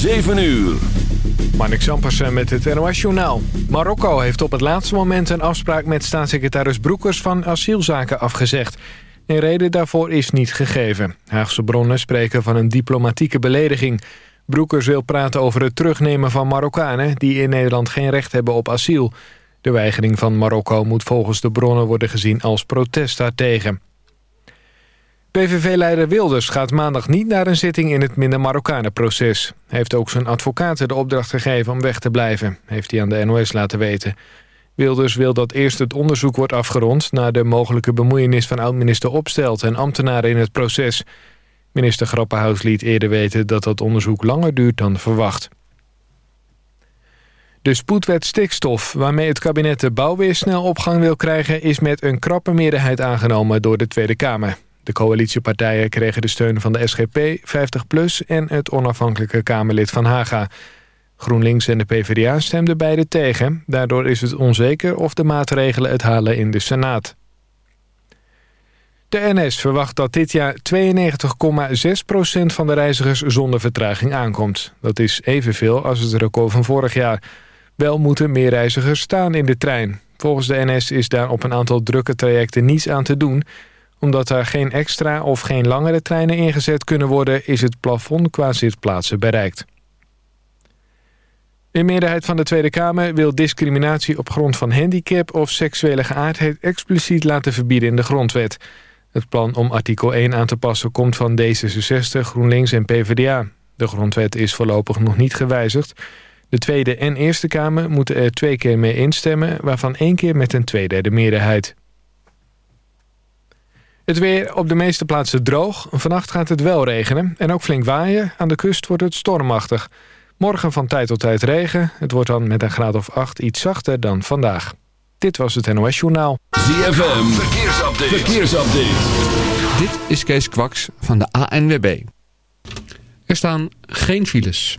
7 uur. Marnik Sampersen met het NOS-journaal. Marokko heeft op het laatste moment een afspraak met staatssecretaris Broekers van asielzaken afgezegd. Een reden daarvoor is niet gegeven. Haagse bronnen spreken van een diplomatieke belediging. Broekers wil praten over het terugnemen van Marokkanen... die in Nederland geen recht hebben op asiel. De weigering van Marokko moet volgens de bronnen worden gezien als protest daartegen. PVV-leider Wilders gaat maandag niet naar een zitting in het Minder-Marokkanen-proces. Hij heeft ook zijn advocaten de opdracht gegeven om weg te blijven, heeft hij aan de NOS laten weten. Wilders wil dat eerst het onderzoek wordt afgerond... naar de mogelijke bemoeienis van oud-minister Opstelt en ambtenaren in het proces. Minister Grappenhuis liet eerder weten dat dat onderzoek langer duurt dan verwacht. De spoedwet stikstof, waarmee het kabinet de bouw weer snel op gang wil krijgen... is met een krappe meerderheid aangenomen door de Tweede Kamer. De coalitiepartijen kregen de steun van de SGP, 50PLUS en het onafhankelijke Kamerlid van Haga. GroenLinks en de PvdA stemden beide tegen. Daardoor is het onzeker of de maatregelen het halen in de Senaat. De NS verwacht dat dit jaar 92,6% van de reizigers zonder vertraging aankomt. Dat is evenveel als het record van vorig jaar. Wel moeten meer reizigers staan in de trein. Volgens de NS is daar op een aantal drukke trajecten niets aan te doen omdat er geen extra of geen langere treinen ingezet kunnen worden... is het plafond qua zitplaatsen bereikt. Een meerderheid van de Tweede Kamer wil discriminatie op grond van handicap... of seksuele geaardheid expliciet laten verbieden in de grondwet. Het plan om artikel 1 aan te passen komt van D66, GroenLinks en PvdA. De grondwet is voorlopig nog niet gewijzigd. De Tweede en Eerste Kamer moeten er twee keer mee instemmen... waarvan één keer met een tweederde meerderheid. Het weer op de meeste plaatsen droog. Vannacht gaat het wel regenen en ook flink waaien. Aan de kust wordt het stormachtig. Morgen van tijd tot tijd regen. Het wordt dan met een graad of 8 iets zachter dan vandaag. Dit was het NOS Journaal. ZFM, verkeersupdate. verkeersupdate. Dit is Kees Kwaks van de ANWB. Er staan geen files.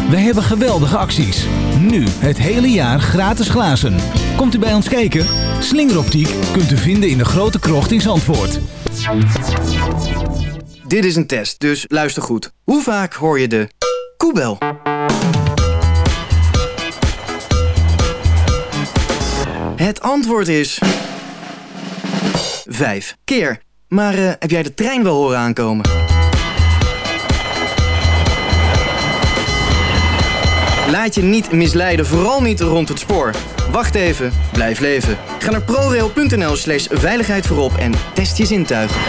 Wij hebben geweldige acties. Nu het hele jaar gratis glazen. Komt u bij ons kijken? Slingeroptiek kunt u vinden in de grote krocht in Zandvoort. Dit is een test, dus luister goed. Hoe vaak hoor je de koebel? Het antwoord is... Vijf keer. Maar eh, heb jij de trein wel horen aankomen? Laat je niet misleiden, vooral niet rond het spoor. Wacht even, blijf leven. Ga naar prorail.nl slash veiligheid voorop en test je zintuigen.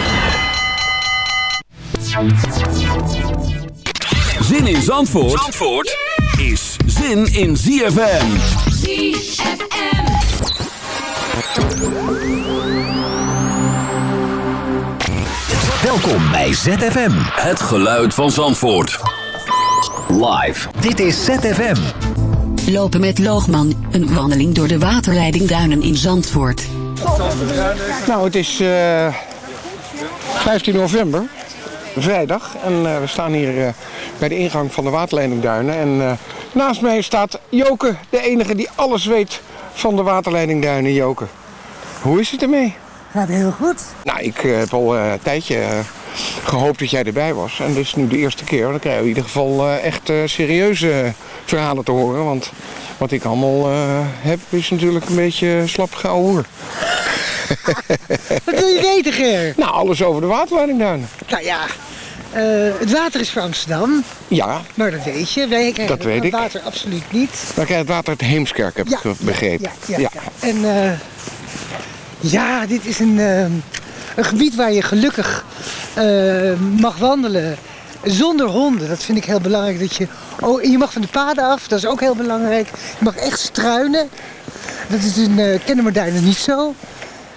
Zin in Zandvoort, Zandvoort is zin in ZFM. ZFM. Welkom bij ZFM. Het geluid van Zandvoort. Live. Dit is ZFM. Lopen met Loogman, een wandeling door de waterleiding Duinen in Zandvoort. Nou, het is eh, 15 november, vrijdag. En eh, we staan hier eh, bij de ingang van de waterleidingduinen. En eh, naast mij staat Joke, de enige die alles weet van de waterleidingduinen. Joke, hoe is het ermee? Gaat heel goed. Nou, ik eh, heb al eh, een tijdje eh, gehoopt dat jij erbij was. En dit is nu de eerste keer. Dan krijgen we in ieder geval eh, echt eh, serieuze verhalen te horen. Want wat ik allemaal eh, heb is natuurlijk een beetje slap hoer. Wat wil je weten, Ger? Nou, alles over de waterleidingduinen. Nou ja, het water is voor Amsterdam. Ja, Maar dat weet je. Wij krijgen Dat weet het ik. water absoluut niet. wij krijgen het water uit Heemskerk, heb Ja, ik begrepen. Ja, ja, ja. En ja, dit is een, een gebied waar je gelukkig eh, mag wandelen zonder honden. Dat vind ik heel belangrijk. Dat je, oh, je mag van de paden af, dat is ook heel belangrijk. Je mag echt struinen. Dat is in uh, Kennemerduinen niet zo.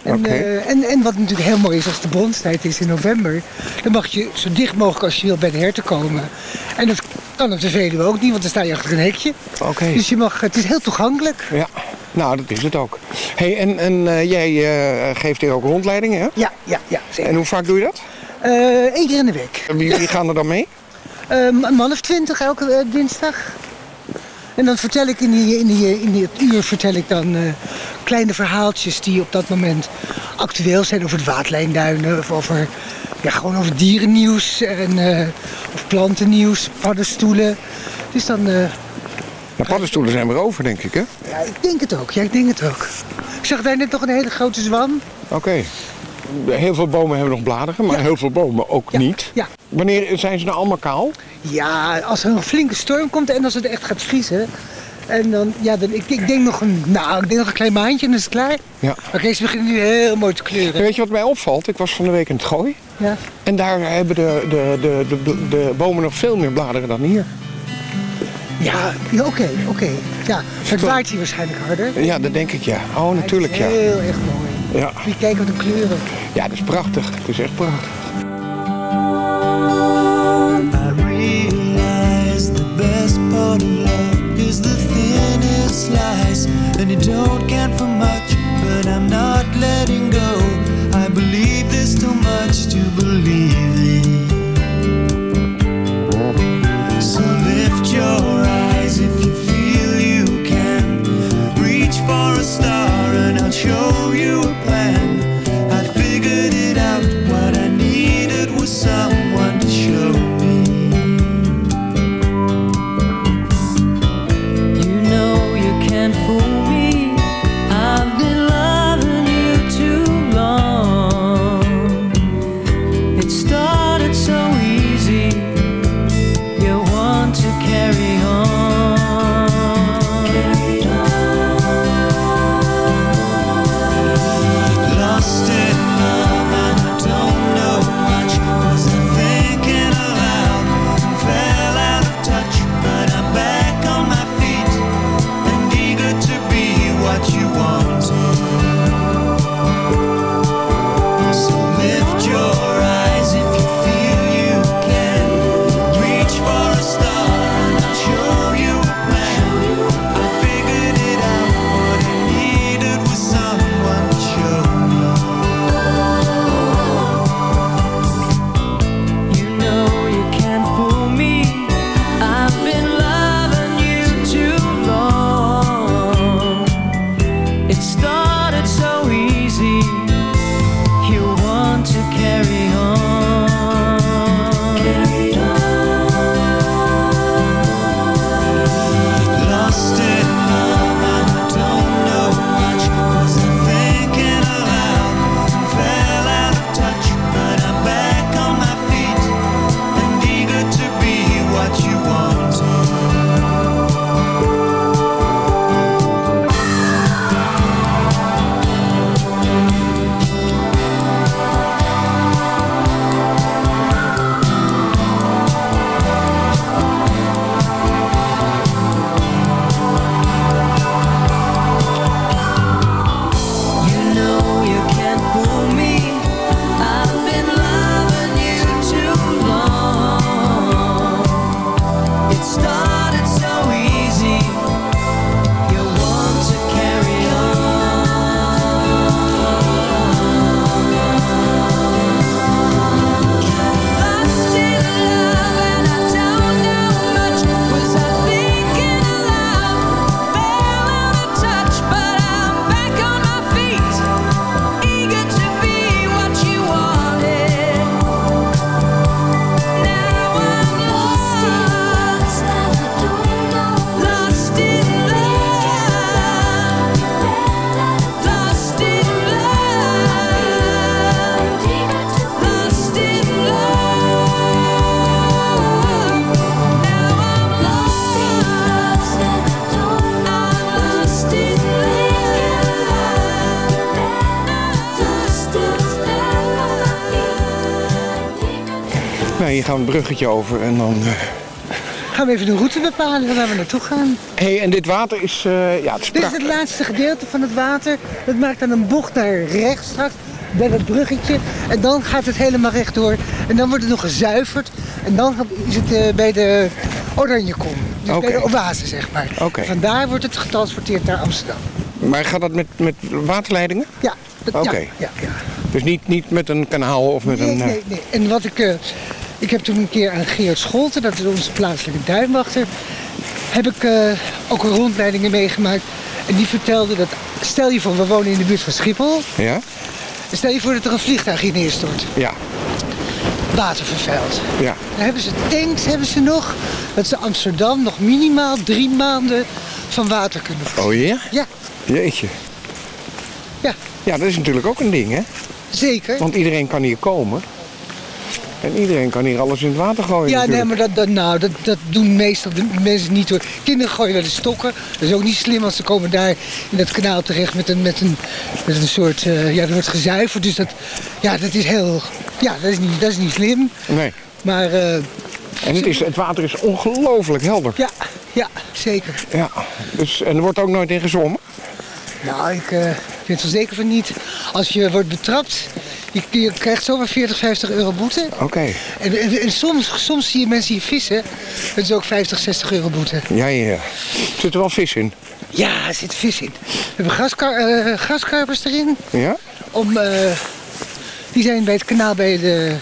En, eh, en, en wat natuurlijk heel mooi is als de bronstijd is in november, dan mag je zo dicht mogelijk als je wil bij de herten komen. En dat kan op de Veluwe ook niet, want dan sta je achter een hekje. Oké. Dus je mag, het is heel toegankelijk. Ja, nou, dat is het ook. hey, en, en eh, jij eh, geeft hier ook rondleidingen, hè? Ja, ja, ja. Zeker. En hoe vaak doe je dat? Eh Eén keer in de week. En Wie, wie gaan er dan mee? Eh, een man of twintig elke eh, dinsdag. En dan vertel ik in, die, in, die, in dit uur vertel ik dan eh, kleine verhaaltjes die op dat moment actueel zijn over het waterlijnduinen of over, ja, gewoon over dierennieuws en, eh, of plantennieuws, paddenstoelen. Dus dan, eh, Nou, paddenstoelen zijn weer over, denk ik, hè? ja, ik denk het ook. Ja, ik denk het ook. Ik zag daar net nog een hele grote zwan. Oké. Heel veel bomen hebben nog bladeren, maar heel veel bomen ook niet. Ja. Wanneer zijn ze nou allemaal kaal? Ja, als er een flinke storm komt en als het echt gaat vriezen. En dan, ja, dan, ik, ik denk nog een, nou, ik denk nog een klein maandje en dan is het klaar. Ja. Oké, ze beginnen nu heel mooi te En kleuren. weet je wat mij opvalt? Ik was van de week in het gooi. Ja. En daar hebben de, de, de, de, de bomen nog veel meer bladeren dan hier. Ja, ja, oké, oké. Ja, het waait hier waarschijnlijk harder. Ja, dat denk ik, ja. Oh, natuurlijk, ja. Heel erg mooi. Ja, Moet je kijken wat de kleuren. ja dat is prachtig. Het is echt prachtig. Hier gaan we een bruggetje over en dan... eh, Gaan we even de route bepalen waar we naartoe gaan. hey, en dit water is... eh, ja, het is Dit is het laatste gedeelte van het water. Dat maakt dan een bocht naar rechts straks, bij dat bruggetje. En dan gaat het helemaal rechtdoor. En dan wordt het nog gezuiverd. En dan is het eh, bij de Oranjekom. Dus Oké. bij de oase, zeg maar. Oké. Vandaar wordt het getransporteerd naar Amsterdam. Maar gaat dat met, met waterleidingen? Ja. dat- Oké. Ja, ja, ja. Dus niet, niet met een kanaal of met Nee, een... nee, nee. En wat ik... ik heb toen een keer aan Geert Scholten, dat is onze plaatselijke duinwachter... heb ik eh, ook rondleidingen meegemaakt. En die vertelde dat... Stel je voor, we wonen in de buurt van Schiphol. Ja? Stel je voor dat er een vliegtuig hier neerstort. Ja. Water vervuild. Ja. Dan hebben ze tanks hebben ze nog. Dat ze Amsterdam nog minimaal drie maanden van water kunnen voorzien. Oh ja? Ja. Jeetje. Ja. Ja, dat is natuurlijk ook een ding, hè? Zeker. Want iedereen kan hier komen. En iedereen kan hier alles in het water gooien Ja, nee, maar dat, dat, nou, dat, dat doen meestal de mensen niet hoor. Kinderen gooien wel de stokken. Dat is ook niet slim, want ze komen daar in dat kanaal terecht met een, met een, met een soort... eh, ja, er wordt gezuiverd, dus dat, ja, dat is heel... Ja, dat is niet, dat is niet slim. Nee. Maar... eh, En het, is, het water is ongelooflijk helder. Ja, ja, zeker. Ja. Dus, en er wordt ook nooit in gezwommen? Nou, ik eh, weet wel zeker van niet. Als je wordt betrapt, je, je krijgt zomaar 40, 50 euro boete. Oké. En, en, en soms, soms zie je mensen hier vissen. Dat is ook 50, 60 euro boete. Ja, ja, ja. Zit er wel vis in? Ja, er zit vis in. We hebben gaskar, eh, gaskarpers erin. Ja? Om, eh, die zijn bij het kanaal bij de,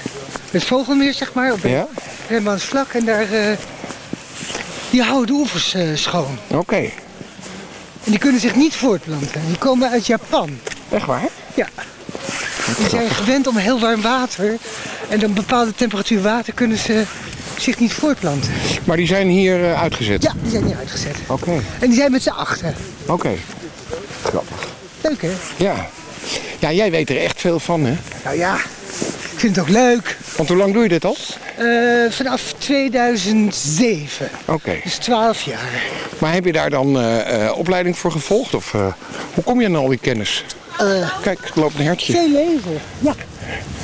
het Vogelmeer, zeg maar. Op Ja? Remmansvlak. En daar... eh, die houden de oevers schoon. Oké. En die kunnen zich niet voortplanten. Die komen uit Japan. Echt waar? Ja. Die zijn gewend om heel warm water. En dan bepaalde temperatuur water kunnen ze zich niet voortplanten. Maar die zijn hier eh, uitgezet? Ja, die zijn hier uitgezet. Oké. En die zijn met z'n achten. Oké. Grappig. Leuk hè? Ja. Ja, jij weet er echt veel van, hè? Nou ja, ik vind het ook leuk. Want hoe lang doe je dit al? Eh, vanaf 2007. Oké. Dus 12 jaar. Maar heb je daar dan eh, eh, opleiding voor gevolgd? Of hoe kom je aan al die kennis? Kijk, er loopt een hertje. veel lezen. Ja.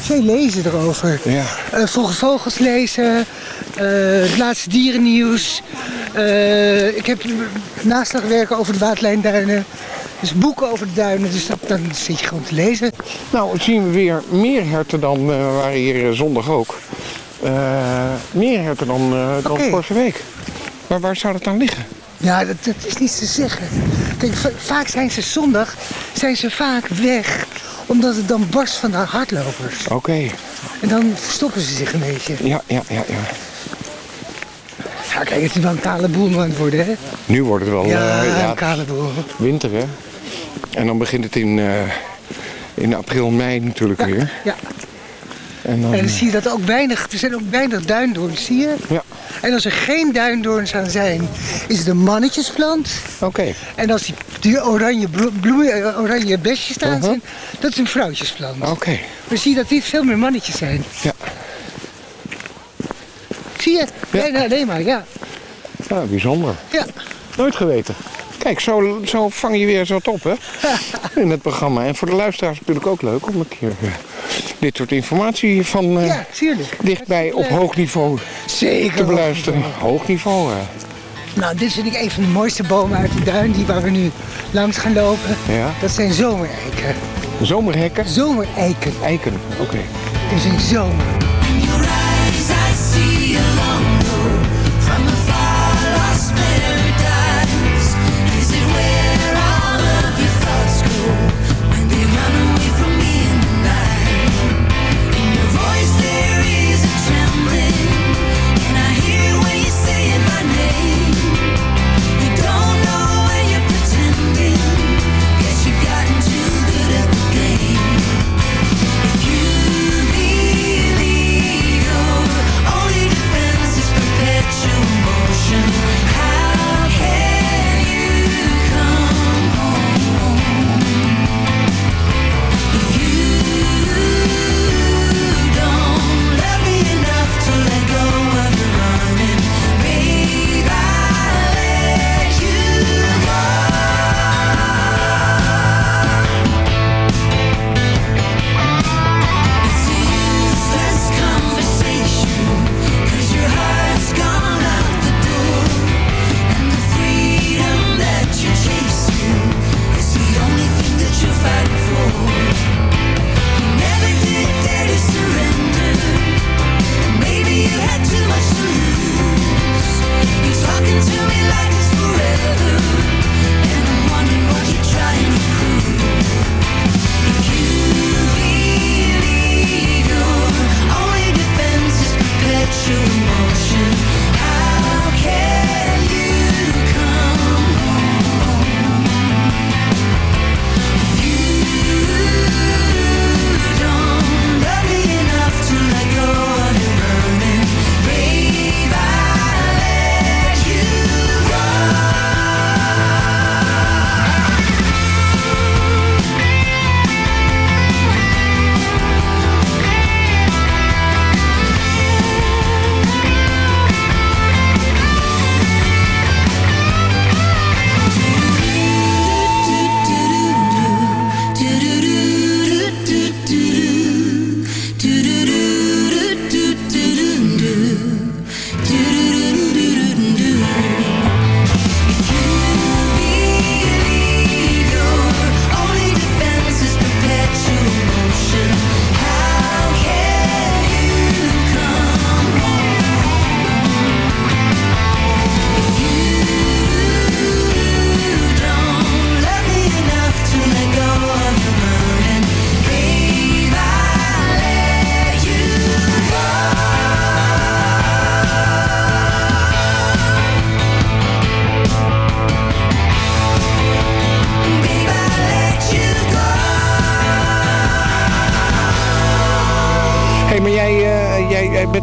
Veel lezen erover. Ja. Vroege vogels lezen. het laatste dierennieuws. Ik heb naslagwerken over de waterlijnduinen. Dus boeken over de duinen. Dus dat, dan zit je gewoon te lezen. Nou, zien we weer meer herten dan eh waren hier zondag ook. Eh, meer herten dan, eh, dan Oké. vorige week. Maar waar zou dat dan liggen? Ja, dat, dat is niet te zeggen. Kijk, va- vaak zijn ze zondag zijn ze vaak weg. Omdat het dan barst van de hardlopers. Oké. En dan verstoppen ze zich een beetje. Ja, ja, ja, ja. Ja, kijk, het is wel een kale boel aan het worden, hè? Nu wordt het wel Ja, eh, een kale boel. winter, hè? En dan begint het in, in april, mei natuurlijk weer. Ja. En dan, En dan zie je dat ook weinig, er zijn ook weinig duindoorns, zie je? Ja. En als er geen duindoorns aan zijn, is het een mannetjesplant. Oké. En als die, die oranje, blo- bloeien, eh, oranje besjes staan Uh-huh. zijn, dat is een vrouwtjesplant. Oké. We zien dat dit veel meer mannetjes zijn. Ja. Zie je? Nee, nee, nee maar, ja. Ja, bijzonder. Ja. Nooit geweten. Kijk, zo, zo vang je weer zo op, hè? In het programma. En voor de luisteraars natuurlijk ook leuk om een keer eh, dit soort informatie van eh, Ja, dichtbij op hoog niveau Zeker. te beluisteren. Hoog niveau, hè? Nou, dit vind ik een van de mooiste bomen uit de duin, die waar we nu langs gaan lopen. Ja. Dat zijn zomereiken. Zomerhekken? Zomereiken. Eiken, oké. Het is een zomer.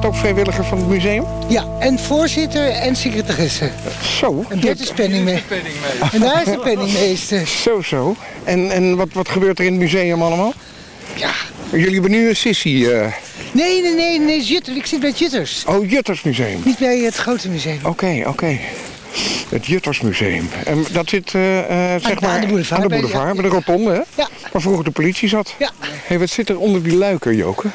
Ook vrijwilliger van het museum? Ja, en voorzitter en secretaresse. Zo. En Bert is penningmeester. En daar is de penningmeester. Zo, zo. En, en wat, wat gebeurt er in het museum allemaal? Ja. Jullie hebben nu een sessie. eh, Nee, nee, nee, nee, Jutter. Ik zit bij het Jutters. Oh, Juttersmuseum. Niet bij het grote museum. Oké, oké. Het Juttersmuseum. En dat zit eh, eh, zeg aan maar de boulevard, aan de bij- boulevard, ja. bij de rotonde, hè? Ja. Waar vroeger de politie zat. Ja. Hé, wat zit er onder die luiken, Joke?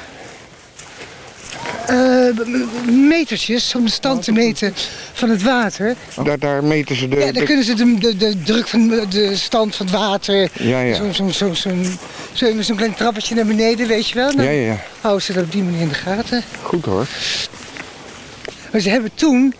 Metertjes om de stand te meten van het water. Daar, daar meten ze de... Ja, dan de- kunnen ze de, de, de druk van de- stand van het water. Ja, ja. Zo'n zo, zo, zo'n- zo, zo'n klein trappetje naar beneden, weet je wel. Dan Ja, ja, ja. houden ze dat op die manier in de gaten. Goed hoor. Maar ze hebben toen,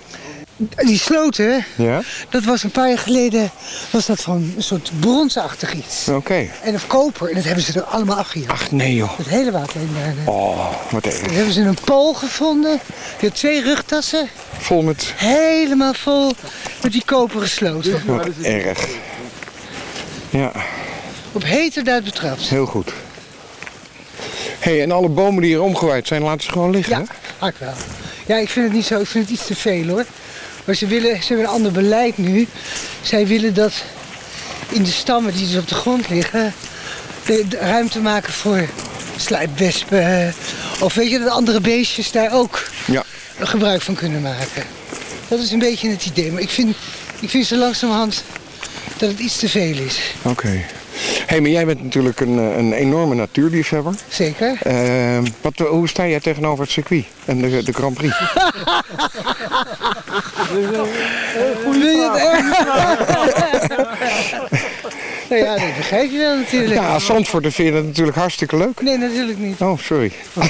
die sloten, Ja? dat was een paar jaar geleden, was dat van een soort bronsachtig iets. Oké. En of koper, en dat hebben ze er allemaal afgehaald. Ach, nee joh. Het hele waterleiding daar. Oh, wat. Dan hebben ze een pool gevonden. Die had twee rugtassen. Vol met... Helemaal vol met die koperen sloten. Wat erg. Ja, Op heterdaad betrapt. heel goed. Hé, hey, en alle bomen die hier omgewaaid zijn, laten ze gewoon liggen, hè? Hak wel. Ja, ik vind het niet zo. Ik vind het iets te veel hoor. Maar ze, willen, ze hebben een ander beleid nu. Zij willen dat in de stammen die dus op de grond liggen... De, de ruimte maken voor sluipwespen. Of weet je, dat andere beestjes daar ook Ja. gebruik van kunnen maken. Dat is een beetje het idee. Maar ik vind, ik vind zo langzamerhand dat het iets te veel is. Oké. Hey, maar jij bent natuurlijk een, eh, een enorme natuurliefhebber. Zeker. Eh, wat, hoe sta jij tegenover het circuit en de, de Grand Prix? Hoe wil je het Nou ja, dat begrijp je wel natuurlijk. Ja, Zandvoort vind je dat natuurlijk hartstikke leuk. Nee, natuurlijk niet. Oh, sorry.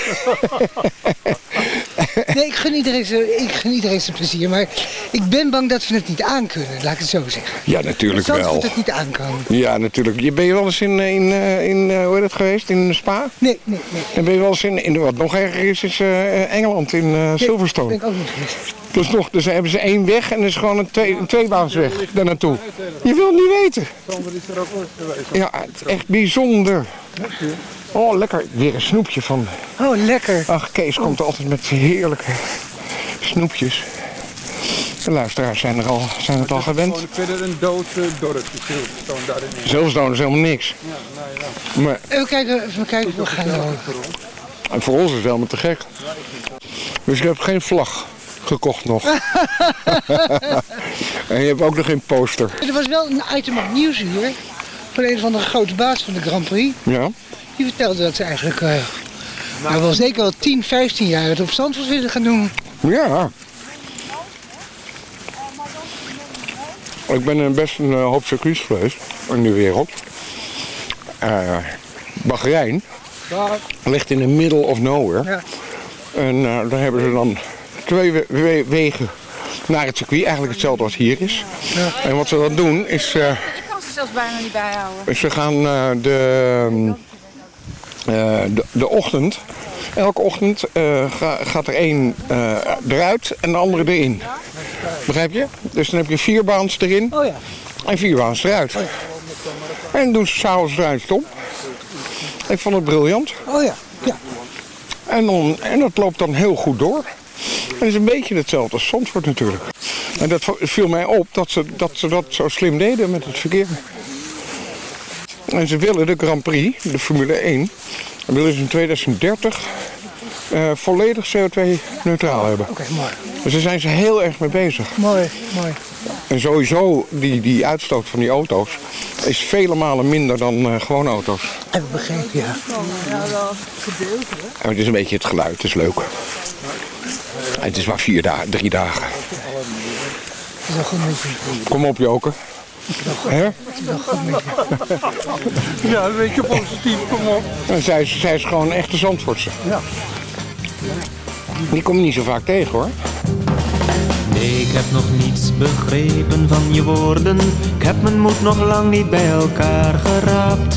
Nee, ik gun, iedereen zijn, ik gun iedereen zijn plezier. Maar ik ben bang dat we het niet aankunnen, laat ik het zo zeggen. Ja, natuurlijk dat wel. Zandvoort het niet aan kan. Ja, natuurlijk. Je ben je wel eens in, in, eh, in eh, hoe heet het geweest, in Spa? Nee, nee, nee. En ben je wel eens in, in wat nog erger is, is eh, Engeland, in eh, Silverstone. ben ik ook niet geweest. Dus nog, dus hebben ze één weg en er is gewoon een, twee, een tweebaansweg daar naartoe. Je wilt niet weten. Sander is er ook ooit geweest. Ja, het is echt bijzonder. Oh, lekker. Weer een snoepje van. Oh, lekker. Ach, Kees komt altijd met heerlijke snoepjes. De luisteraars zijn, er al, zijn het al gewend. Gewoon verder een dood dorpje. Silverstone is helemaal niks. Ja, nou ja. Maar Even kijken, even kijken we gaan voor ons is het helemaal te gek. Dus ik heb geen vlag gekocht nog. en je hebt ook nog geen poster. Er was wel een item op nieuws hier. Van een van de grote baas van de Grand Prix. Ja? Die vertelde dat ze eigenlijk eh, nou, wel zeker wel 10, 15 jaar het op Zandvoort willen gaan doen. Ja. Ik ben best een eh, hoop circuits geweest in de wereld. Eh Bahrein ligt in the middle of nowhere. Ja. En daar hebben ze dan twee we- we- wegen naar het circuit. Eigenlijk hetzelfde als hier is. En wat ze dan doen is... eh, Ik kan ze zelfs bijna niet bijhouden. ze gaan eh, de, eh, de, de ochtend, elke ochtend eh, ga- gaat er één eh, eruit en de andere erin. Begrijp je? Dus dan heb je vier baans erin Oh ja. en vier baans eruit. En dan doen ze s'avonds eruit. Ik vond het briljant. Oh ja. ja. En, dan, en dat loopt dan heel goed door. En het is een beetje hetzelfde als Zandvoort natuurlijk. En dat viel mij op dat ze, dat ze dat zo slim deden met het verkeer. En ze willen de Grand Prix, de Formule 1, willen ze in 2030 eh, volledig CO2-neutraal hebben. Oké, mooi. Dus daar zijn ze heel erg mee bezig. Mooi, mooi. En sowieso, die, die uitstoot van die auto's is vele malen minder dan eh gewone auto's. Heb ik begrepen, ja. Ja, wel gedeelte. En het is een beetje het geluid, het is leuk. En het is maar vier dagen, drie dagen. Kom op, Joker. Hè? Ja, een beetje positief, kom op. En zij, is- zij is gewoon een echte Zandvoortse. Ja. Die kom je niet zo vaak tegen hoor. Nee, ik heb nog niets begrepen van je woorden. Ik heb mijn moed nog lang niet bij elkaar geraapt.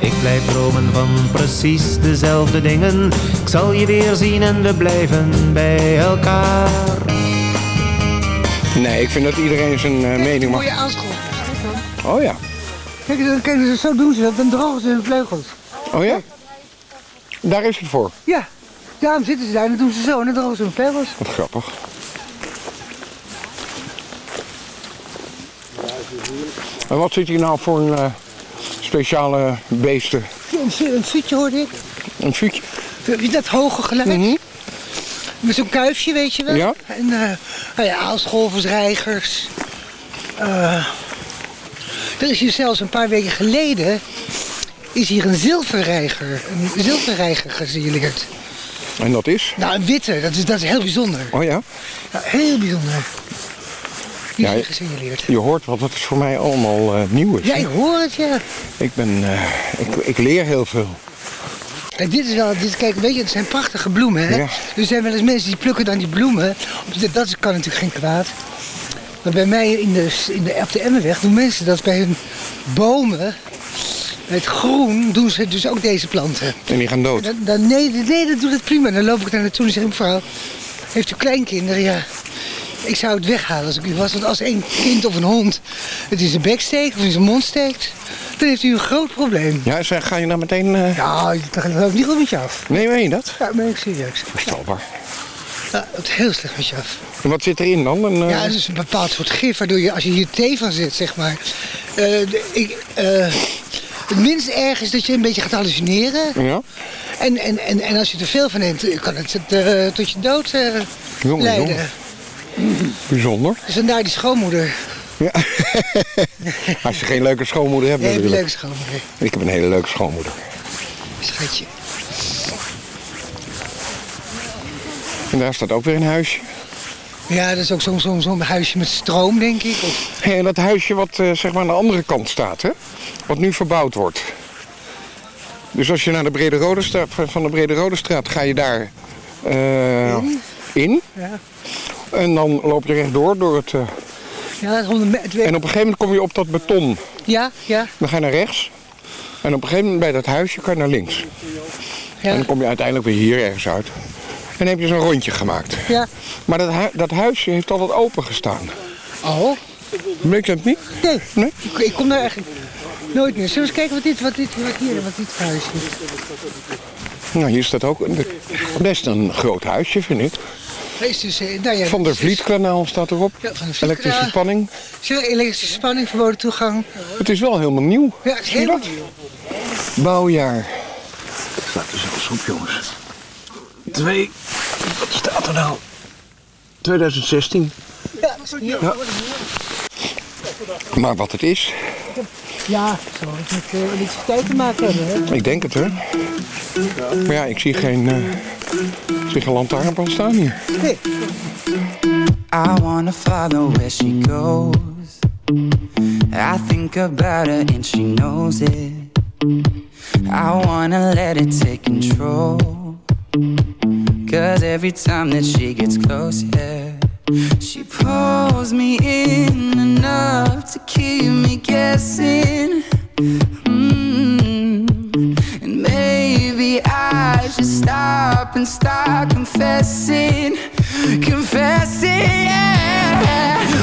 Ik blijf dromen van precies dezelfde dingen. Ik zal je weer zien en we blijven bij elkaar. Nee, ik vind dat iedereen zijn eh, mening mag. Mooie aanschot. Oh ja. Kijk, dan- kijk, dus zo doen ze dat, dan drogen ze hun vleugels. Oh ja? Daar is het voor. Ja, daarom zitten ze daar en dan doen ze zo en dan drogen ze hun vleugels. Wat grappig. En wat zit hier nou voor een eh, speciale beesten? Een, een fuutje hoorde ik. Een vuurtje? Dat hoge geluid? Met zo'n kuifje, weet je wel? Ja. En eh nou ja, aalscholvers, reigers. Eh, er is hier zelfs een paar weken geleden is hier een zilverreiger, een zilverreiger gesignaleerd. En dat is? Nou, een witte, dat is, dat is heel bijzonder. Oh ja? Ja, heel bijzonder. Die Ja, gesignaleerd. Je hoort wat het is voor mij allemaal eh, nieuw is. Ja, ik hoor het, ja. Ik ben, eh, ik, ik leer heel veel. Dit is wel, dit, kijk, weet je, het zijn prachtige bloemen, hè? Ja. Dus er zijn wel eens mensen die plukken dan die bloemen. Dat- Dat kan natuurlijk geen kwaad. Maar bij mij in de, in de, op de Emmenweg doen mensen dat bij hun bomen. Het groen doen ze dus ook deze planten. En die gaan dood. Dan, dan, nee, nee, dat doet het prima. Dan loop ik daar naartoe en zeg ik, mevrouw, heeft u kleinkinderen? Ja. Ik zou het weghalen als ik u was. Want als een kind of een hond het in zijn bek steekt of in zijn mond steekt, dan heeft u een groot probleem. Ja, zeg, ga je nou meteen... eh, Ja, dat loopt niet goed met je af. Nee, meen je dat? Ja, ben ik serieus. Verstelbaar. Ja, het loopt heel slecht met je af. En wat zit erin dan? Een, eh, Ja, het is een bepaald soort gif waardoor je, als je hier thee van zet, zeg maar. eh, de- ik, het minst erg is dat je een beetje gaat hallucineren. Ja? En, en, en, en als je er veel van neemt, kan het tot je dood Jongen, leiden. jongen. Bijzonder. Dus vandaar die schoonmoeder. Ja. Als je geen leuke schoonmoeder hebt Nee, een natuurlijk. leuke schoonmoeder. Ik heb een hele leuke schoonmoeder. Schatje. En daar staat ook weer een huisje. Ja, dat is ook zo'n zo'n zo'n huisje met stroom, denk ik. Of, en dat huisje wat eh, zeg maar aan de andere kant staat, hè? Wat nu verbouwd wordt. Dus als je naar de Brede Rode Straat, van de Brede Rode Straat ga je daar... eh, in. Ja. En dan loop je rechtdoor door het... eh, Ja, dat is 100 meter. en op een gegeven moment kom je op dat beton. Ja, ja. Dan ga je naar rechts. En op een gegeven moment bij dat huisje kan je naar links. En dan kom je uiteindelijk weer hier ergens uit. En dan heb je zo'n rondje gemaakt. Ja. Maar dat, dat huisje heeft altijd open gestaan. Oh. Weet je dat niet? Nee. nee? Ik, kom daar eigenlijk nooit meer. Zullen we eens kijken wat dit, wat dit, wat hier, wat dit huis is? Nou, hier staat ook best een groot huisje, vind ik. Is eh, nou ja, Van der Vlietkanaal staat erop. Ja, van de Elektrische spanning. Elektrische spanning, verboden toegang. Het is wel helemaal nieuw. Ja, het is helemaal nieuw. Bouwjaar. Staat er zelfs op, jongens. Twee. Wat staat er nou? 2016. Ja, dat is hier. Ja. Maar wat het is, Ja, zo het met eh, elektriciteit te maken hebben. Hè? ik denk het, hè. Maar ja, ik zie geen, eh ik zie geen lantaarnpaal staan hier. Nee. I wanna follow where she goes. I think about her and she knows it. I wanna let it take control. Cause every time that she gets close, yeah, she pulls me in enough to keep me guessing. Mm. And maybe I should stop and start confessing, confessing. Yeah.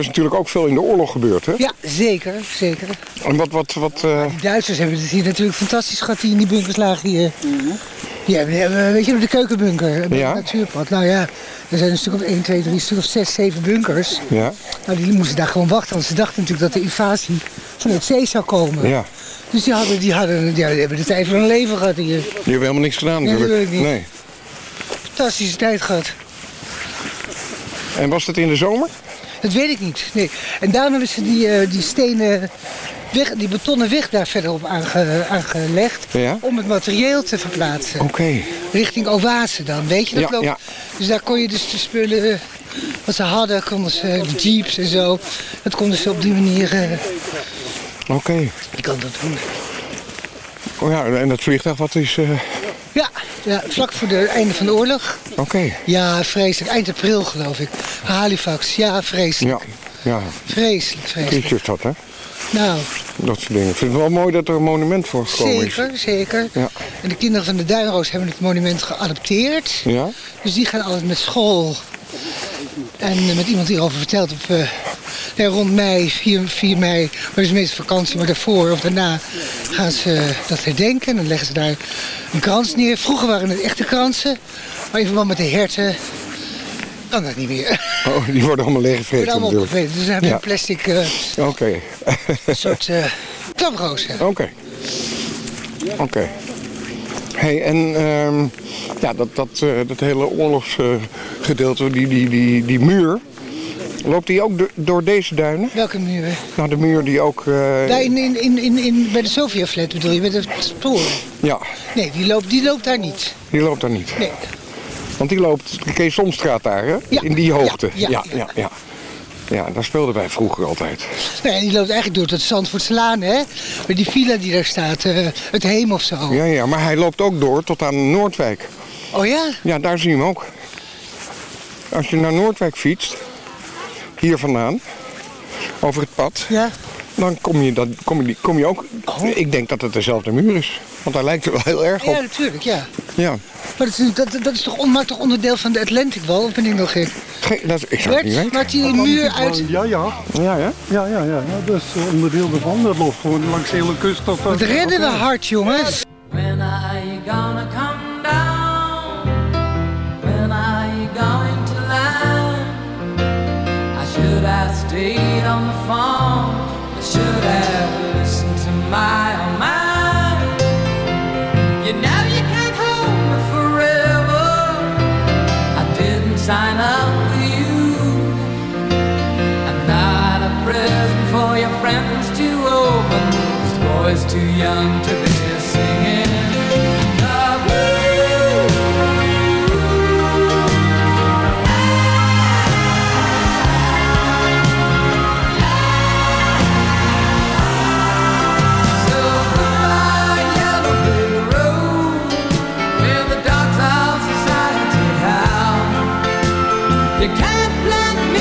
Is natuurlijk ook veel in de oorlog gebeurd, hè? Ja, zeker, zeker. En wat, wat, wat... eh, Die Duitsers hebben het hier natuurlijk fantastisch gehad, die in die bunkers lagen hier. Hebben, weet je de keukenbunker, Ja. het natuurpad. Nou ja, er zijn een stuk of 1, 2, 3, een stuk of 6, 7 bunkers. Ja. Nou, die moesten daar gewoon wachten, want ze dachten natuurlijk dat de invasie vanuit zee zou komen. Ja. Dus die, hadden, die, hadden, ja, die hebben de tijd van hun leven gehad hier. Die hebben helemaal niks gedaan Nee, natuurlijk. natuurlijk niet. Nee. Fantastische tijd gehad. En was het in de zomer? Dat weet ik niet. Nee. En daarom hebben ze die, eh, die stenen weg, die betonnen weg daar verderop aange, aangelegd. Ja. Om het materieel te verplaatsen. Oké. Richting Oase dan, weet je dat Ja, ja. Dus daar kon je dus de spullen eh, wat ze hadden, konden ze, jeeps en zo. Dat konden ze op die manier eh, Oké. Je kan dat doen. Oh ja, en dat vliegtuig, wat is... Ja, ja, vlak voor het einde van de oorlog. Oké. Ja, vreselijk. Eind april geloof ik. Halifax, ja, vreselijk. Ja, ja. Vreselijk, vreselijk. Is dat, hè? Nou, Dat soort dingen. Ik vind het wel mooi dat er een monument voor gekomen is. zeker, zeker. Ja. En de kinderen van de Duinroos hebben het monument geadopteerd. Ja? Dus die gaan altijd met school. En eh, met iemand hierover verteld op eh, ja, rond mei, 4, 4 mei, maar is meestal vakantie, maar daarvoor of daarna gaan ze dat herdenken. En dan leggen ze daar een krans neer. Vroeger waren het echte kransen, maar in verband met de herten kan dat niet meer. Oh, die worden allemaal Worden leeggevreten allemaal natuurlijk. opgegeten. Dus we hebben Ja. een plastic eh, Oké. een soort eh klaproos. hè. Oké. Oké. Hey, en ehm, ja, dat, dat, eh, dat hele oorlogsgedeelte, die, die, die, die muur, loopt die ook do- door deze duinen? Welke muur? Nou, de muur die ook... Daar in, in, in, in, bij de Sofia-flat bedoel je, bij de sporen? Ja, Nee, die loopt, die loopt daar niet. die loopt daar niet. Nee. Want die loopt de Kees Somstraat daar, hè? Ja. In die hoogte. Ja, ja, ja, ja. Ja, daar speelden wij vroeger altijd. Nee, die loopt eigenlijk door tot Zandvoortslaan, hè? Met die villa die daar staat, eh, het Heem of zo. Ja, ja, maar hij loopt ook door tot aan Noordwijk. Oh ja? Ja, daar zie je hem ook. Als je naar Noordwijk fietst, hier vandaan, over het pad, ja. Dan kom je, dat, kom, je, kom je ook... Ik denk dat het dezelfde muur is. Want daar lijkt het wel heel erg op. Ja, natuurlijk, ja. Ja. Maar dat is, dat, dat is toch, on- maakt toch onderdeel van de Atlantic Wall, of ben ik nog gek? Geen, dat, ik zou het niet maakt een muur uit... Ja, ja. Ja, ja? Ja, ja, ja. ja. Dat is onderdeel ervan. Dat loopt gewoon langs de hele kust. Tot, Wat redden we hard, jongens. When are you gonna come down? When are you going to land? I should have stayed on the phone. Too young to be You can't blame me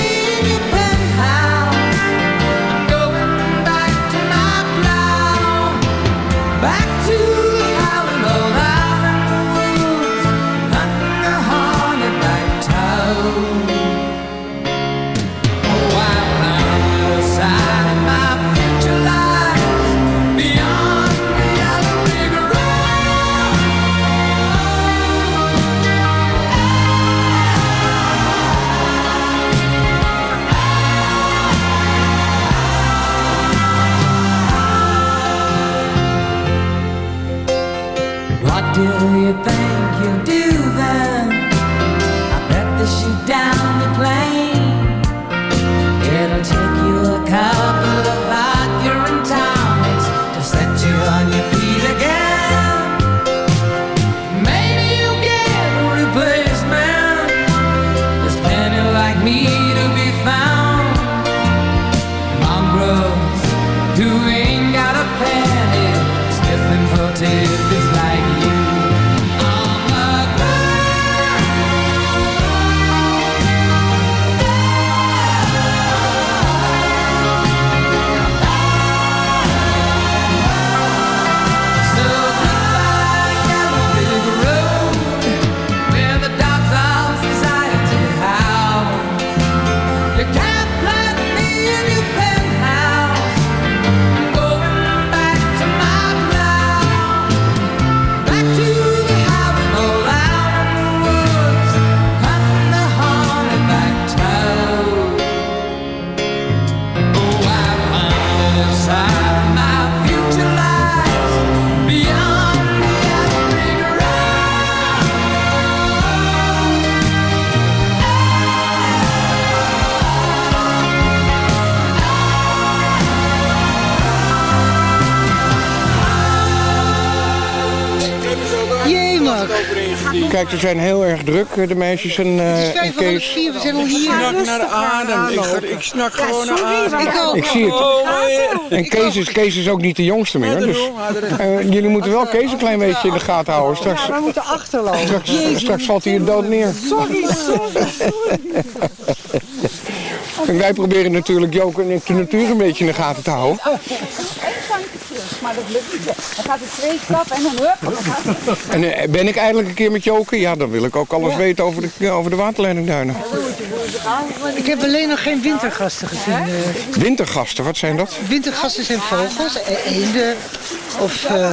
Kijk, ze zijn heel erg druk, eh, de meisjes en, eh, Het is en vijf over Kees. vier, we zijn al hier. snak naar adem. Ik, ga- ik snak gewoon naar adem. Ik ook. Ik zie het. En Kees is, Kees is ook niet de jongste meer. Dus eh, jullie moeten wel Kees een klein beetje in de gaten houden. Straks, We moeten achterlopen. straks, straks valt hij dood neer. Sorry, sorry. En wij proberen natuurlijk Joke en ik de natuur een beetje in de gaten te houden. Maar dat lukt niet. Dan gaat het twee stappen en dan hup. dan gaat het. En eh, ben ik eindelijk een keer met Joke? Ja, dan wil ik ook alles weten over de, over de waterleidingduinen. Ik heb alleen nog geen wintergasten gezien. eh. Wintergasten, wat zijn dat? Wintergasten zijn vogels, e- eenden of eh,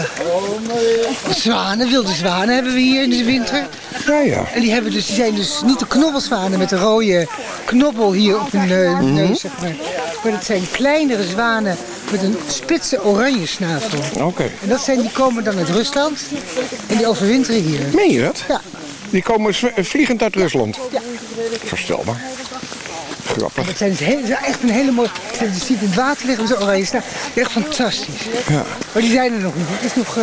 zwanen, wilde zwanen hebben we hier in de winter. Ja, ja. En die, hebben dus, die zijn dus niet de knobbelzwanen met de rode knobbel hier op hun eh, Mhm. neus, zeg maar. Maar dat zijn kleinere zwanen met een spitse oranje snavel. Oké. En dat zijn, die komen dan uit Rusland en die overwinteren hier. Meen je dat? Ja. Die komen vliegend uit Rusland. Ja. Verstelbaar. Grappig. Dat zijn dus heel- echt een hele mooie... Je ziet in het water liggen zo'n oranje snavel. Echt fantastisch. Ja. Maar die zijn er nog niet. Het is nog, eh,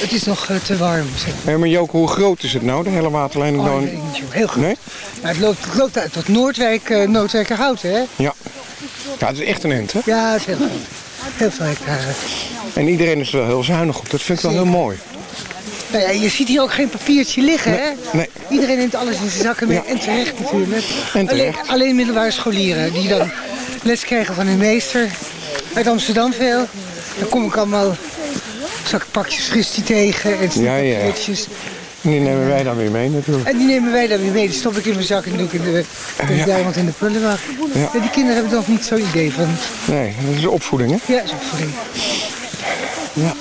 het is nog eh, te warm. Zeg. Maar Joke, hoe groot is het nou, de hele waterleiding? Oh, nee, heel groot. Nee? Maar het loopt, het loopt uit tot Noordwijk, eh Noordwijkerhout, hè? Ja. Ja, het is echt een end, hè? Ja, dat is heel groot. Heel veel hectare. En iedereen is er wel heel zuinig op. Dat vind ik wel heel mooi. Nou ja, je ziet hier ook geen papiertje liggen, hè? Nee. Iedereen neemt alles in zijn zakken mee. Ja. En terecht natuurlijk. En terecht. Alleen, alleen middelbare scholieren die dan les krijgen van hun meester. Uit Amsterdam veel. Dan kom ik allemaal zakpakjes fristie tegen en Ja, ja. En die nemen wij dan weer mee natuurlijk. En die nemen wij dan weer mee. Die stop ik in mijn zak en doe ik in de, Ja. iemand in de prullenbak. Ja. Die kinderen hebben er nog niet zo'n idee van. Nee, dat is opvoeding, hè? Ja, dat is opvoeding. Ja.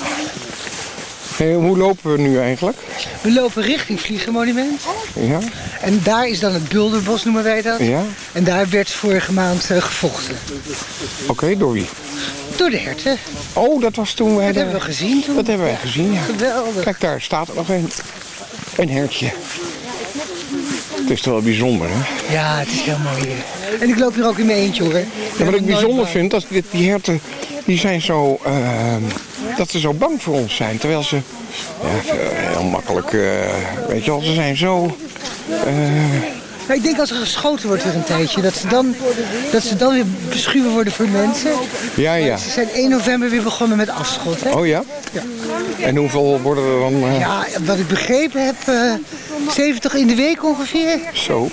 Hé, hoe lopen we nu eigenlijk? We lopen richting Vliegenmonument. Ja? En daar is dan het Bulderbos, noemen wij dat. Ja? En daar werd vorige maand eh, gevochten. Oké, door wie? Door de herten. Oh, dat was toen wij... Dat hebben we gezien toen. Dat hebben wij gezien, ja. Geweldig. Kijk, daar staat er nog een. Een hertje. Het is toch wel bijzonder, hè? Ja, het is heel mooi hier. En ik loop hier ook in mijn eentje hoor. Ja, wat ik bijzonder vind, dat dit- die herten, die zijn zo, ehm, dat ze zo bang voor ons zijn. Terwijl ze, ja, heel makkelijk, eh, weet je wel, ze zijn zo, eh, Maar ik denk als er geschoten wordt weer een tijdje, dat ze dan, dat ze dan weer beschuwen worden voor mensen. ja, ja. Ze zijn 1 november weer begonnen met afschot. Hè? Oh ja? Ja. En hoeveel worden er dan? eh, Ja, wat ik begrepen heb, eh 70 in de week ongeveer. Zo.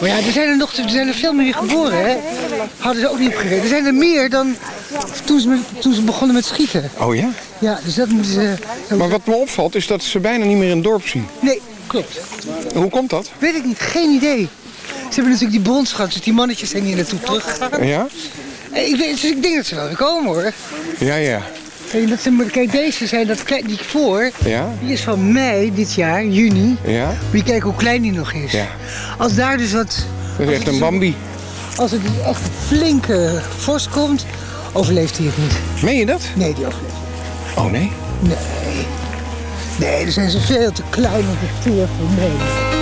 Maar ja, er zijn er nog er zijn er veel meer geboren, hè? Hadden ze ook niet opgereden. Er zijn er meer dan toen ze, toen ze begonnen met schieten. Oh ja? Ja, dus dat moeten ze... Maar wat me opvalt is dat ze bijna niet meer in het dorp zien. Nee, klopt. Hoe komt dat? Weet ik niet, geen idee. Ze hebben natuurlijk die bronsschat, dus die mannetjes zijn hier naartoe teruggegaan. Ja? En Ik, weet, dus ik denk dat ze wel weer komen hoor. Ja, ja. Kijk, dat ze, kijk deze zijn, dat klein, die voor, Ja? die is van mei dit jaar, juni. Ja? Moet je kijken hoe klein die nog is. Ja. Als daar dus wat... Dat is echt een bambi. Als er dus echt flinke vorst komt, overleeft hij het niet. Meen je dat? Nee, die overleeft Oh nee? Nee. Nee, er zijn ze veel te klein om te voor mee.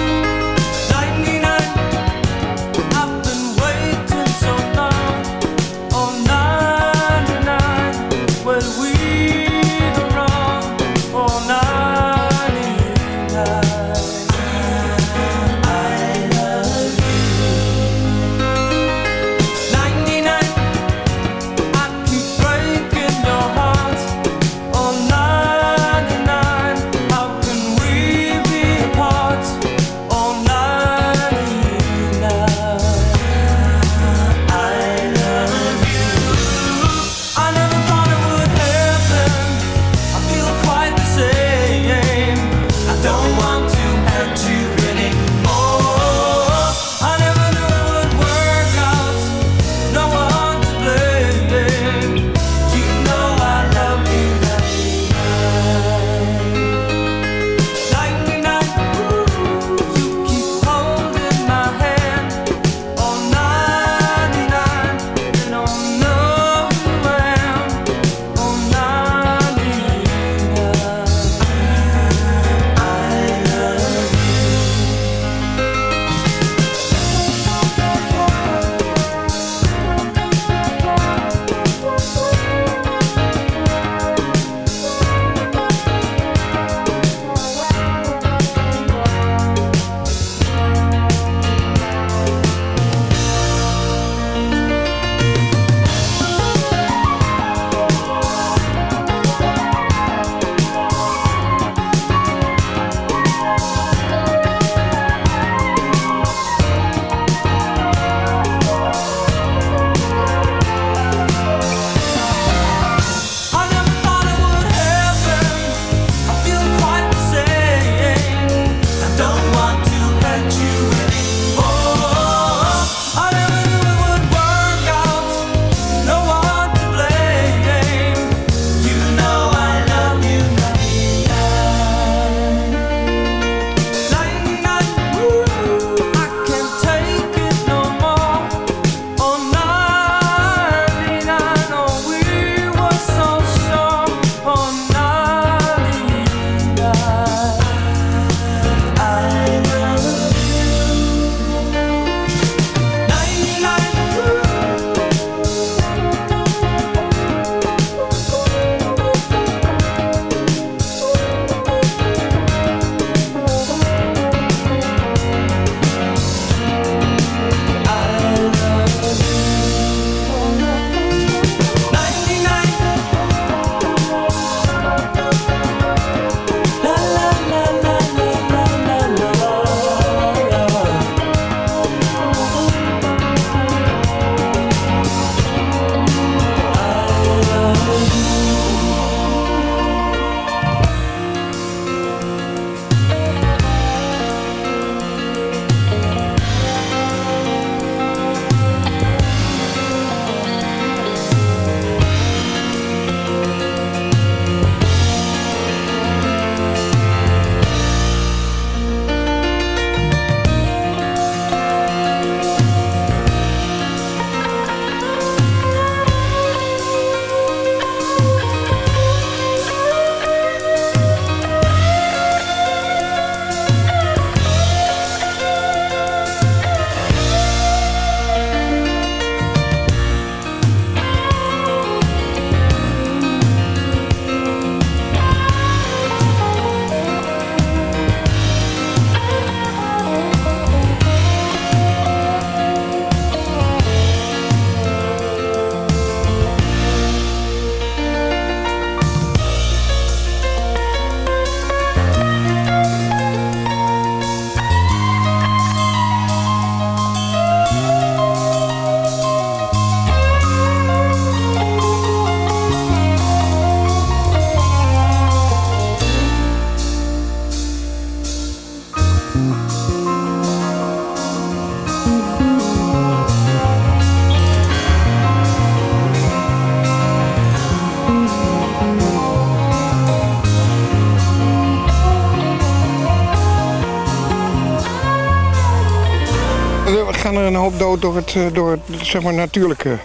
Hoop dood door het, eh, door het zeg maar, natuurlijke...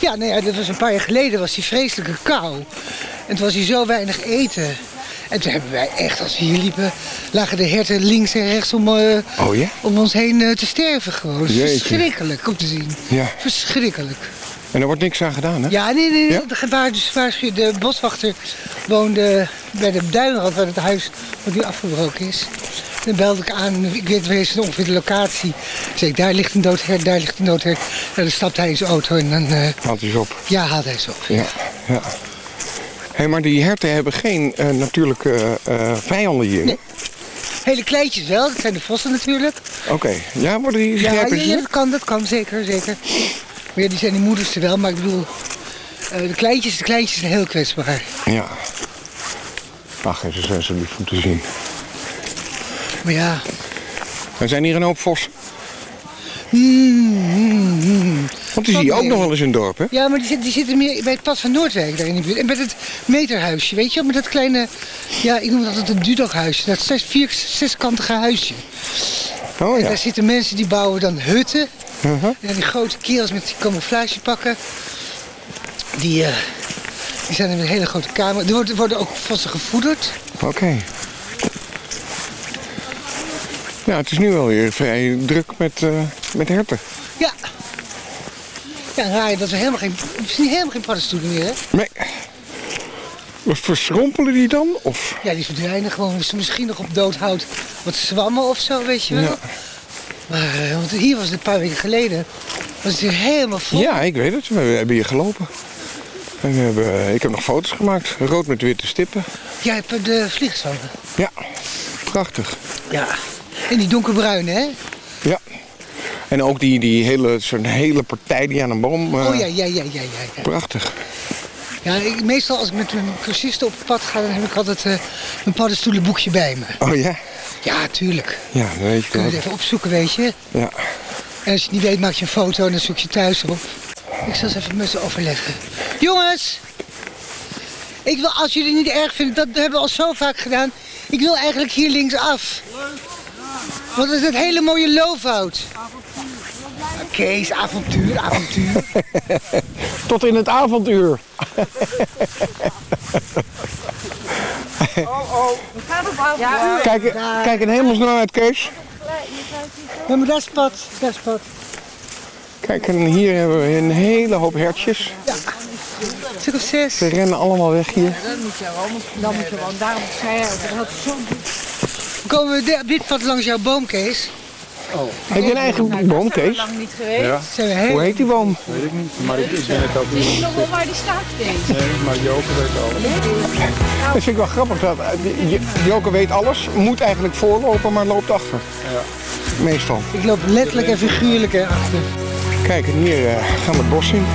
Ja, ja, dat was een paar jaar geleden, was die vreselijke kou. En toen was hij zo weinig eten. En toen hebben wij echt, als we hier liepen, lagen de herten links en rechts om, eh, Oh ja? om ons heen eh, te sterven gewoon. Verschrikkelijk om te zien. Ja. Verschrikkelijk. En er wordt niks aan gedaan, hè? Ja, nee, nee, nee. De, waar, dus waarschuw- de boswachter woonde bij de duinrand, waar het huis wat nu afgebroken is. Dan belde ik aan, ik weet eens ongeveer de locatie. Ik, daar ligt een doodhert, daar ligt een doodhert. En dan stapt hij in zijn auto en dan... eh, Haalt hij ze op. ja, haalt hij ze op. Ja, ja. Hé, maar die herten hebben geen eh, natuurlijke eh, vijanden hier. Nee. Hele kleintjes wel, dat zijn de vossen natuurlijk. Oké, ja, worden die Ja, ja, dat kan, dat kan, zeker, zeker. Maar ja, die zijn die moederste wel, maar ik bedoel... de kleintjes, de kleintjes zijn heel kwetsbaar. Ja. Ach, ze zijn zo lief om te zien. Maar ja... Er zijn hier een hoop vossen. Hmm, hmm, hmm. Want die zie je ook nog wel eens in het dorp, hè? Ja, maar die, zit- die zitten meer bij het pad van Noordwijk daar in de buurt. En met het meterhuisje, weet je wel? Met dat kleine, ja, ik noem het altijd een dudokhuisje. Dat zes, vier, zeskantige huisje. Oh En ja. daar zitten mensen die bouwen dan hutten. Uh-huh. En die grote kerels met die camouflagepakken. Die, eh, die zijn in een hele grote kamer. Er worden, worden ook vossen gevoederd. Oké. Ja, het is nu wel weer vrij druk met, eh, met herten. Ja. Ja, dat we helemaal geen, we zien helemaal geen paddenstoelen meer, hè? Nee. Verschrompelen die dan? Of? Ja, die verdwijnen gewoon. Misschien nog op doodhout wat zwammen of zo, weet je wel. Ja. Maar, eh, want hier was het een paar weken geleden. Was het hier helemaal vol. Ja, ik weet het. We hebben hier gelopen. En we hebben, eh, ik heb nog foto's gemaakt. Rood met witte stippen. Jij hebt de vliegzangen. Ja, prachtig. Ja. En die donkerbruine, hè? Ja. En ook die, die hele, zo'n hele partij die aan een boom... eh, oh ja, ja, ja, ja, ja. ja. Prachtig. ja ik, meestal als ik met mijn cursisten op pad ga, dan heb ik altijd eh mijn paddenstoelenboekje bij me. Oh ja? Ja, tuurlijk. Ja, dan weet je Kun je het even opzoeken, weet je. Ja. En als je het niet weet, maak je een foto en dan zoek je thuis op. Ik zal eens even met ze overleggen. Jongens! Ik wil, als jullie het niet erg vinden, dat hebben we al zo vaak gedaan. Ik wil eigenlijk hier linksaf. Want het is het hele mooie loofhout. Kees, avontuur, avontuur. Tot in het avontuur. Oh, oh. We gaan op. Ja, Kijk, kijk in hemelsnaam uit, Kees. Ja, maar dat is pad. Dat is pad. Kijk, en hier hebben we een hele hoop hertjes. Ja. Een stuk of zes. Ze rennen allemaal weg hier. Dan moet je gewoon, dan moet je gewoon, daarom zei hij, dat had zo Komen we op dit pad langs jouw boom, Kees? Oh. Heb je een eigen boom, Kees? lang niet geweest. Ja. Zijn we heel... Hoe heet die boom? Weet ik niet, maar ik, ik ben het ook Weet je niet. nog wel waar die staat, Kees? Nee, maar Joke weet alles. Dat vind ik wel grappig. Dat, eh, Joke weet alles, moet eigenlijk voorlopen, maar loopt achter. Ja. Meestal. Ik loop letterlijk en figuurlijk erachter. Kijk, en hier eh, gaan we het bos in.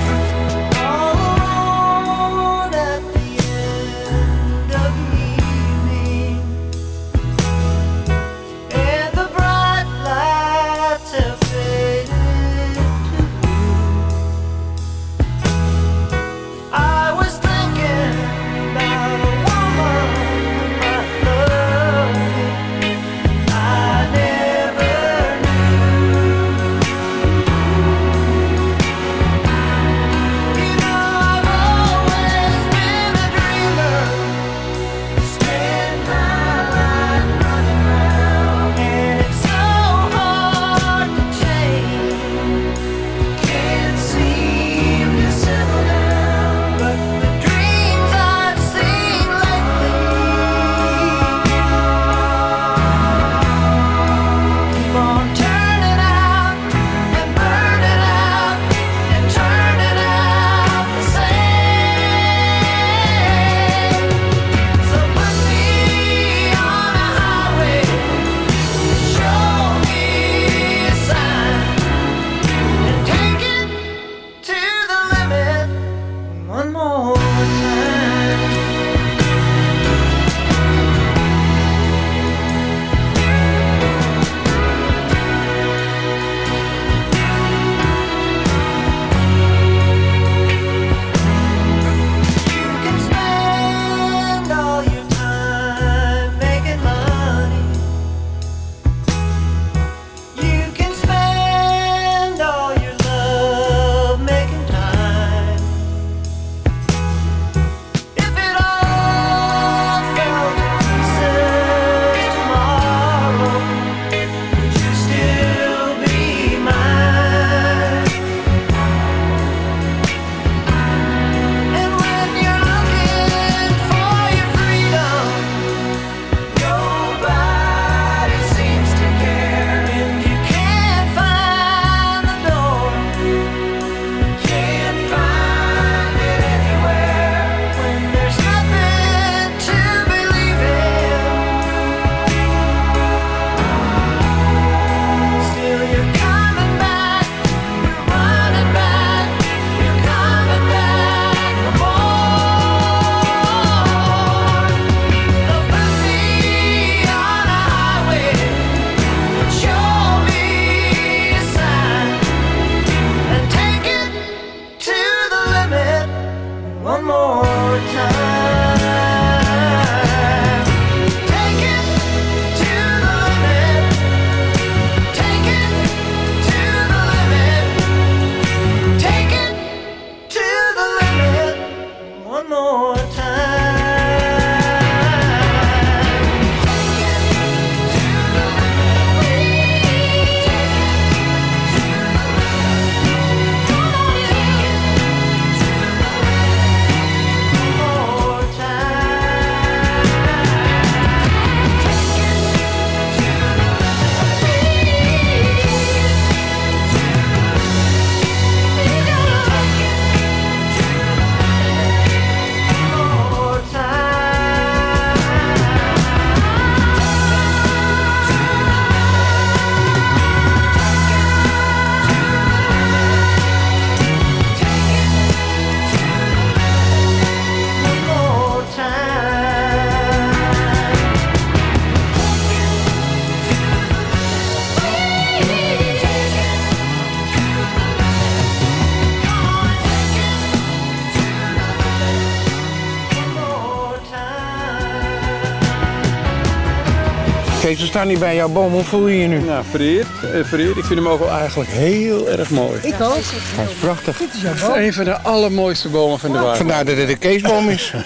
Staan hier bij jouw boom. Hoe voel je je nu? Nou, vereerd. eh, vereerd. Ik vind hem ook wel eigenlijk heel erg mooi. Ik ook. Hij is prachtig. Dit is jouw Het is boom. een van de allermooiste bomen van de wereld. Vandaar dat het een Keesboom is.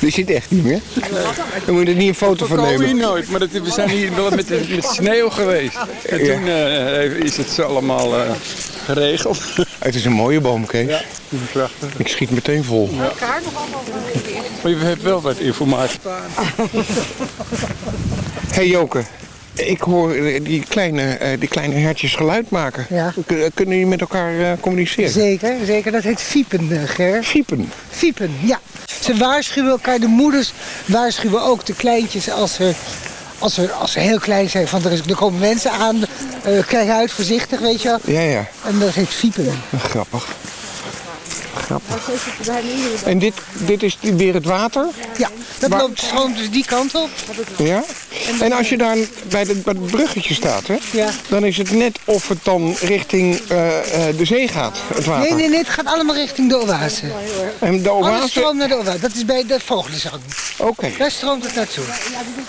Die zit echt niet meer. Dan moet je er niet een foto We van komen hier nemen. nooit, maar dat, we zijn hier wel met, met sneeuw geweest. En toen eh, is het zo allemaal eh, geregeld. Het is een mooie boom, Kees. Ja, prachtig. Ik schiet meteen vol. Maar je hebt wel wat informatie. hey Joke, ik hoor eh, die kleine, eh, die kleine hertjes geluid maken. Ja. Kun- Kunnen jullie met elkaar eh, communiceren? Zeker, zeker. Dat heet fiepen, eh, Ger. Fiepen? Fiepen, ja. Ze waarschuwen elkaar. De moeders waarschuwen ook de kleintjes als ze, als ze, als ze heel klein zijn. Van er, is, er komen mensen aan, eh, kijk uit, voorzichtig, weet je wel. Ja, ja. En dat heet fiepen. Grappig. Grappig. En dit, dit is weer het water? Ja, dat loopt gewoon dus die kant op. Ja? En als je daar bij, de, bij het bruggetje staat, hè, Ja. dan is het net of het dan richting eh, eh, de zee gaat, het water. Nee, nee, nee, het gaat allemaal richting de oase. En de Alles oase... stroomt naar de oase. Dat is bij de vogelenzang. Oké, Daar stroomt het naartoe.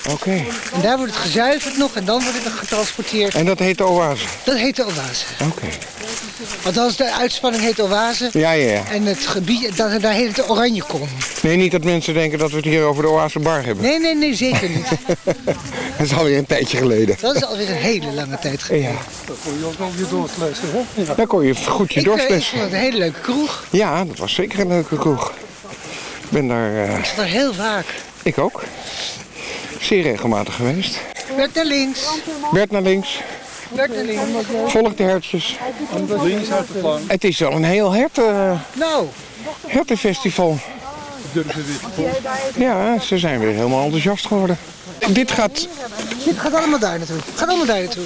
oké. En daar wordt het gezuiverd nog en dan wordt het getransporteerd. En dat heet de oase? Dat heet de oase. Oké. Althans, de uitspanning heet oase. Ja, ja, ja. En het gebied, dat, daar heet het oranje kom. Nee, niet dat mensen denken dat we het hier over de oase bar hebben. Nee, nee, nee, zeker niet. dat is alweer een tijdje geleden. Dat is alweer een hele lange tijd geleden. Ja. Dan kon je ook nog weer doorslessen, hè? Ja. Daar kon je goed je Ik, eh, ik doorslessen. vond het een hele leuke kroeg. Ja, dat was zeker een leuke kroeg. Ik ben daar... eh, Ik zat er heel vaak. ik ook. Zeer regelmatig geweest. Bert naar links. Bert naar links. Bert naar links. Volg de hertjes. En dat links uit de plank. Het is wel een heel herten, Nou, hertenfestival. Dit Ja, ze zijn weer helemaal enthousiast geworden. Dit gaat... dit gaat allemaal daar naartoe. Het gaat allemaal daar naartoe.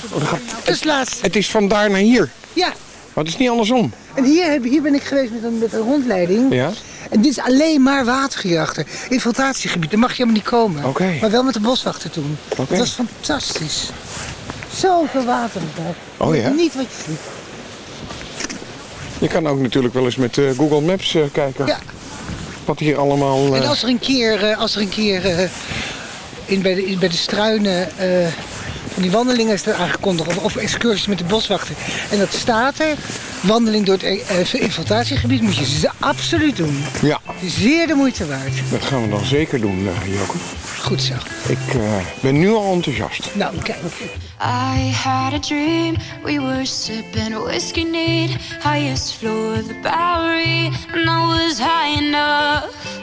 Het laatste. Het is van daar naar hier. Ja. Maar het is niet andersom. En hier, heb- hier ben ik geweest met een, met een rondleiding. Ja? En dit is alleen maar water hierachter. Infiltratiegebied, daar mag je helemaal niet komen. Oké. Maar wel met de boswachter toen. Oké. Dat was fantastisch. Zoveel water daar. Oh ja? Niet wat je ziet. Je kan ook natuurlijk wel eens met eh, Google Maps eh, kijken. Ja. Wat hier allemaal... En eh, als er een keer, eh, als er een keer eh, in, bij, de, in- bij de struinen van die wandelingen is er aangekondigd, of, of excursies met de boswachter. En dat staat er, wandeling door het eh, infiltratiegebied moet je ze absoluut doen. Ja, zeer de moeite waard. dat gaan we dan zeker doen, eh Joke. Goed zo. Ik eh, ben nu al enthousiast. Nou, kijk. I had a dream, we were sipping whiskey neat, highest floor of the Bowery, and I was high enough.